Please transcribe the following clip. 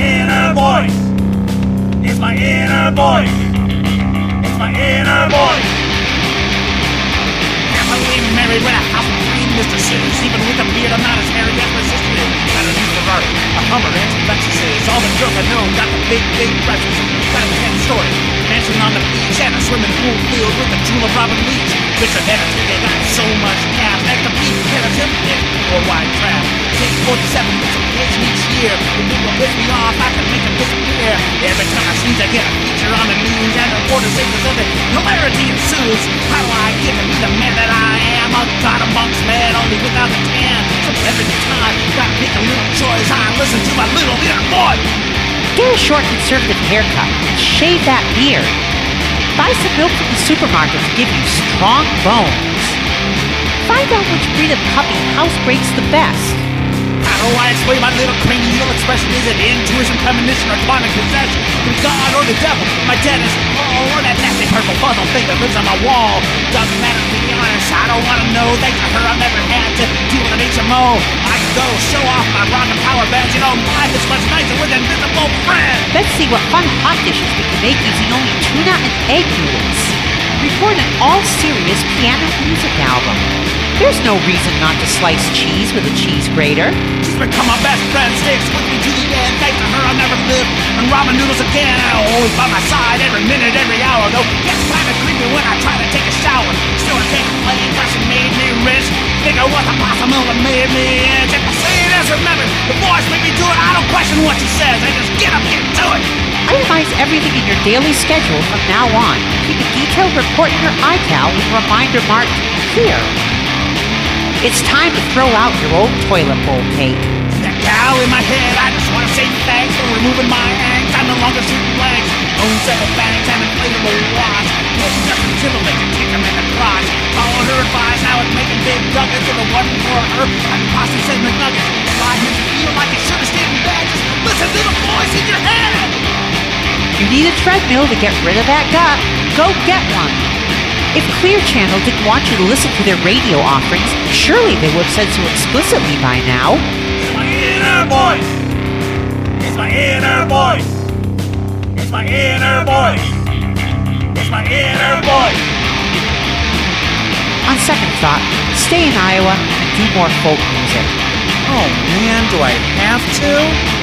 inner voice. It's my inner voice. It's my inner voice. Can't believe you married with a house of three mistresses. Even with a beard, I'm not as hairy as my sister is. Got a new Ferrari, a Hummer, and two Lexuses. All the jerk I know got the big, big breakfast. Got a ten story mansion on the beach and a swimming pool filled with the jewel of Robin Leach. Bitch, I've had They got so much cash. That compete, can a tip, or wide trap. Take 47 vacation each year. If people piss me off, I can make them disappear. Every time I sneeze, I get a feature on the news, and the reporter says the hilarity ensues. How do I get to be the man that I am? A god amongst men, only without the tan. So every time, gotta make a little choice. I listen to my little inner voice. Get a short conservative haircut and shave that beard. Buy some milk from the supermarket to give you strong bones. Find out which breed of puppy house breaks the best. How do I explain my little cranial expression? Is it intuition, premonition, or demonic possession? From God or the devil? My dentist, oh, or that nasty purple puzzle thing that lives on my wall? Doesn't matter to be honest, I don't want to know. Thanks to her, I've never had to deal with an HMO. I go show off my rock and power bands. You know, life is much nicer with invisible friends. Let's see what fun hot dishes we can make using only tuna and egg noodles. Record an all-serious piano music album. There's no reason not to slice cheese with a cheese grater. She's become my best friend, sticks with me to the end. Thanks to her, I'll never live. And ramen noodles again, always by my side, every minute, every hour. Though gets kind of creepy when I try to take a shower. Still, I can't complain, cause she made me rich. Think I was a that made me everything in your daily schedule from now on. Keep a detailed report in your iCal with a reminder marked here. It's time to throw out your old toilet bowl, Kate. That cow in my head, I just want to say thanks for removing my angst. I'm no longer shooting blanks. Own set several banks and inflatable watch. Maybe just until they can kick him in the crotch. Follow her advice, now it's making big nuggets. If it wasn't for her, I'd possibly send McNuggets. You need a treadmill to get rid of that gut. Go get one. If Clear Channel didn't want you to listen to their radio offerings, surely they would have said so explicitly by now. It's my inner voice. It's my inner voice. It's my inner voice. It's my inner voice. On second thought, stay in Iowa and do more folk music. Oh man, do I have to?